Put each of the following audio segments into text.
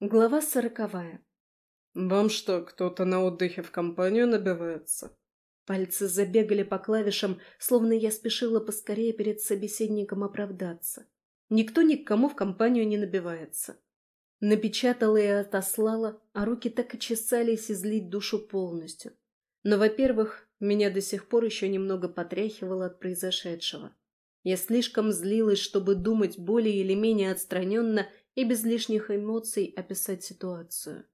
Глава сороковая. «Вам что, кто-то на отдыхе в компанию набивается?» Пальцы забегали по клавишам, словно я спешила поскорее перед собеседником оправдаться. Никто ни к кому в компанию не набивается. Напечатала и отослала, а руки так и чесались излить душу полностью. Но, во-первых, меня до сих пор еще немного потряхивало от произошедшего. Я слишком злилась, чтобы думать более или менее отстраненно и без лишних эмоций описать ситуацию.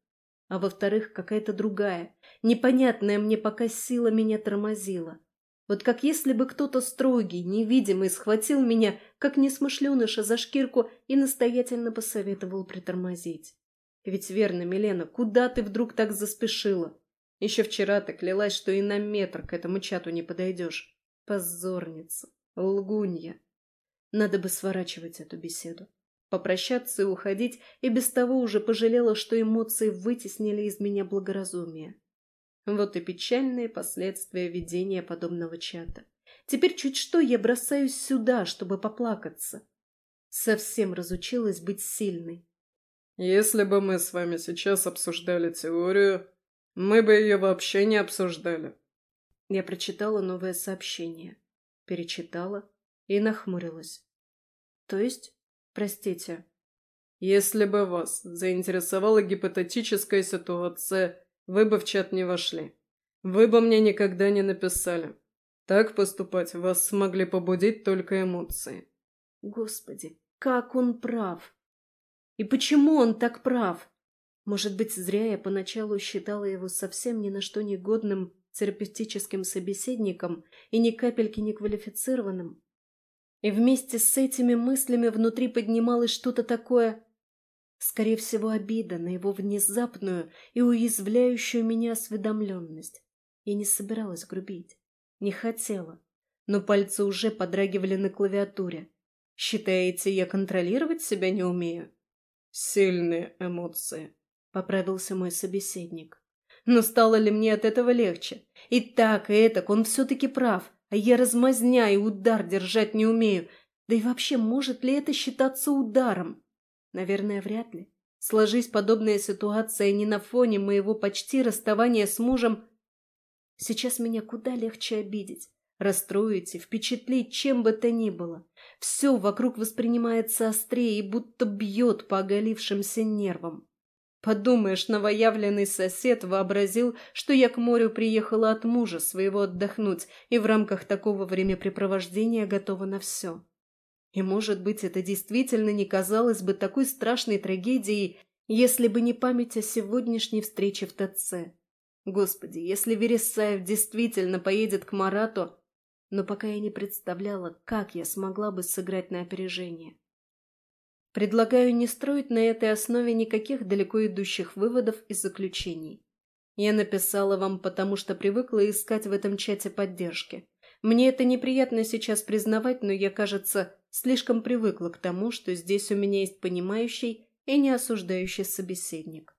А во-вторых, какая-то другая, непонятная мне пока сила меня тормозила. Вот как если бы кто-то строгий, невидимый схватил меня, как несмышленыша, за шкирку и настоятельно посоветовал притормозить. Ведь верно, Милена, куда ты вдруг так заспешила? Еще вчера ты клялась, что и на метр к этому чату не подойдешь. Позорница, лгунья. Надо бы сворачивать эту беседу попрощаться и уходить, и без того уже пожалела, что эмоции вытеснили из меня благоразумие. Вот и печальные последствия ведения подобного чата. Теперь чуть что я бросаюсь сюда, чтобы поплакаться. Совсем разучилась быть сильной. Если бы мы с вами сейчас обсуждали теорию, мы бы ее вообще не обсуждали. Я прочитала новое сообщение, перечитала и нахмурилась. То есть Простите. Если бы вас заинтересовала гипотетическая ситуация, вы бы в чат не вошли. Вы бы мне никогда не написали. Так поступать вас смогли побудить только эмоции. Господи, как он прав! И почему он так прав? Может быть, зря я поначалу считала его совсем ни на что негодным терапевтическим собеседником и ни капельки не квалифицированным? И вместе с этими мыслями внутри поднималось что-то такое, скорее всего, обида на его внезапную и уязвляющую меня осведомленность. Я не собиралась грубить, не хотела, но пальцы уже подрагивали на клавиатуре. Считаете, я контролировать себя не умею? Сильные эмоции, — поправился мой собеседник. Но стало ли мне от этого легче? И так, и этак он все-таки прав. А я размазня и удар держать не умею. Да и вообще, может ли это считаться ударом? Наверное, вряд ли. Сложись подобная ситуация не на фоне моего почти расставания с мужем. Сейчас меня куда легче обидеть, расстроить и впечатлить чем бы то ни было. Все вокруг воспринимается острее и будто бьет по оголившимся нервам. Подумаешь, новоявленный сосед вообразил, что я к морю приехала от мужа своего отдохнуть и в рамках такого времяпрепровождения готова на все. И, может быть, это действительно не казалось бы такой страшной трагедией, если бы не память о сегодняшней встрече в ТЦ. Господи, если Вересаев действительно поедет к Марату, но пока я не представляла, как я смогла бы сыграть на опережение. Предлагаю не строить на этой основе никаких далеко идущих выводов и заключений. Я написала вам, потому что привыкла искать в этом чате поддержки. Мне это неприятно сейчас признавать, но я, кажется, слишком привыкла к тому, что здесь у меня есть понимающий и не осуждающий собеседник.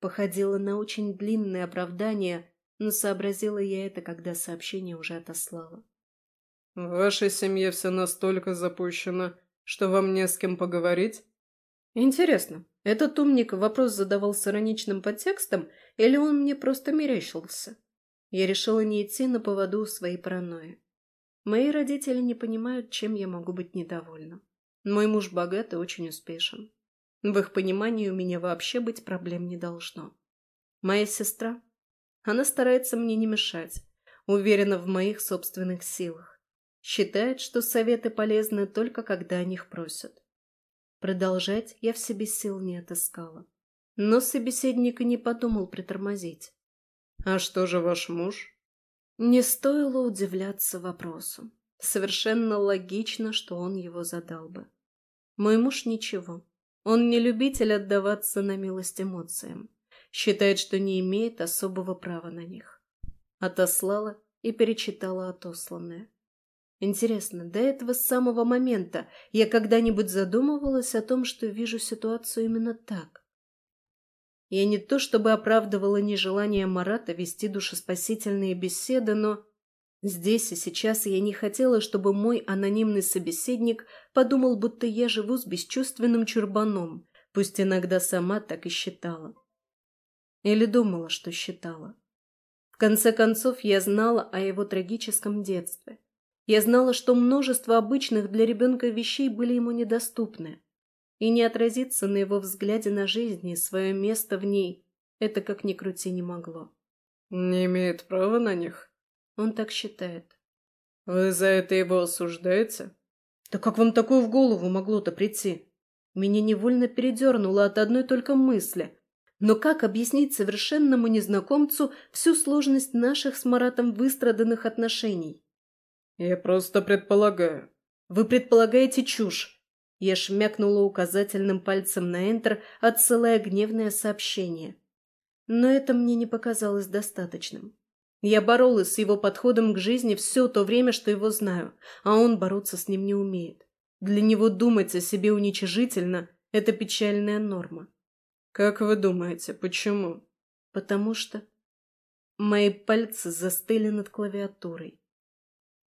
Походило на очень длинное оправдание, но сообразила я это, когда сообщение уже отослала. «В вашей семье все настолько запущено, что вам не с кем поговорить? Интересно, этот умник вопрос задавал с ироничным подтекстом, или он мне просто мерещился? Я решила не идти на поводу своей паранойи. Мои родители не понимают, чем я могу быть недовольна. Мой муж богат и очень успешен. В их понимании у меня вообще быть проблем не должно. Моя сестра, она старается мне не мешать, уверена в моих собственных силах. Считает, что советы полезны только когда о них просят. Продолжать я в себе сил не отыскала. Но собеседник и не подумал притормозить. «А что же ваш муж?» Не стоило удивляться вопросу. Совершенно логично, что он его задал бы. Мой муж ничего. Он не любитель отдаваться на милость эмоциям. Считает, что не имеет особого права на них. Отослала и перечитала отосланное. Интересно, до этого самого момента я когда-нибудь задумывалась о том, что вижу ситуацию именно так? Я не то чтобы оправдывала нежелание Марата вести душеспасительные беседы, но здесь и сейчас я не хотела, чтобы мой анонимный собеседник подумал, будто я живу с бесчувственным чурбаном, пусть иногда сама так и считала. Или думала, что считала. В конце концов, я знала о его трагическом детстве. Я знала, что множество обычных для ребенка вещей были ему недоступны. И не отразиться на его взгляде на жизнь и свое место в ней это как ни крути не могло. «Не имеет права на них?» Он так считает. «Вы за это его осуждаете?» «Да как вам такое в голову могло-то прийти?» Меня невольно передернуло от одной только мысли. Но как объяснить совершенному незнакомцу всю сложность наших с Маратом выстраданных отношений? «Я просто предполагаю». «Вы предполагаете чушь». Я шмякнула указательным пальцем на Энтер, отсылая гневное сообщение. Но это мне не показалось достаточным. Я боролась с его подходом к жизни все то время, что его знаю, а он бороться с ним не умеет. Для него думать о себе уничижительно – это печальная норма. Как вы думаете, почему? Потому что мои пальцы застыли над клавиатурой.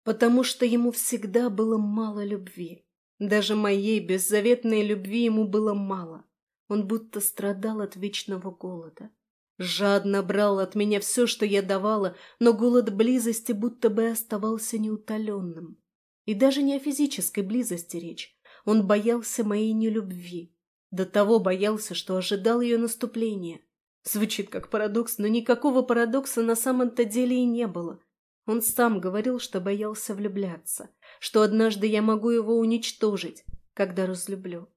Потому что ему всегда было мало любви. Даже моей беззаветной любви ему было мало. Он будто страдал от вечного голода. Жадно брал от меня все, что я давала, но голод близости будто бы оставался неутоленным. И даже не о физической близости речь. Он боялся моей нелюбви. До того боялся, что ожидал ее наступления. Звучит как парадокс, но никакого парадокса на самом-то деле и не было. Он сам говорил, что боялся влюбляться, что однажды я могу его уничтожить, когда разлюблю.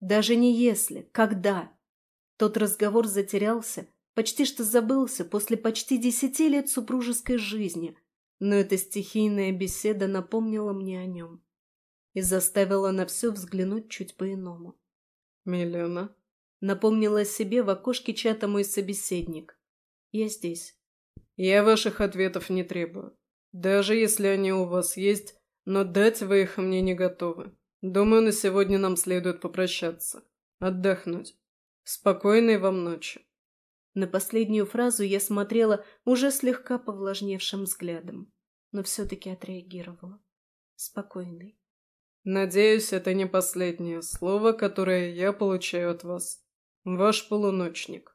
Даже не если, когда. Тот разговор затерялся, почти что забылся после почти десяти лет супружеской жизни, но эта стихийная беседа напомнила мне о нем и заставила на все взглянуть чуть по-иному. «Милена?» — напомнила себе в окошке чата мой собеседник. «Я здесь». «Я ваших ответов не требую. Даже если они у вас есть, но дать вы их мне не готовы. Думаю, на сегодня нам следует попрощаться. Отдохнуть. Спокойной вам ночи». На последнюю фразу я смотрела уже слегка повлажневшим взглядом, но все-таки отреагировала. Спокойный. Надеюсь, это не последнее слово, которое я получаю от вас. Ваш полуночник.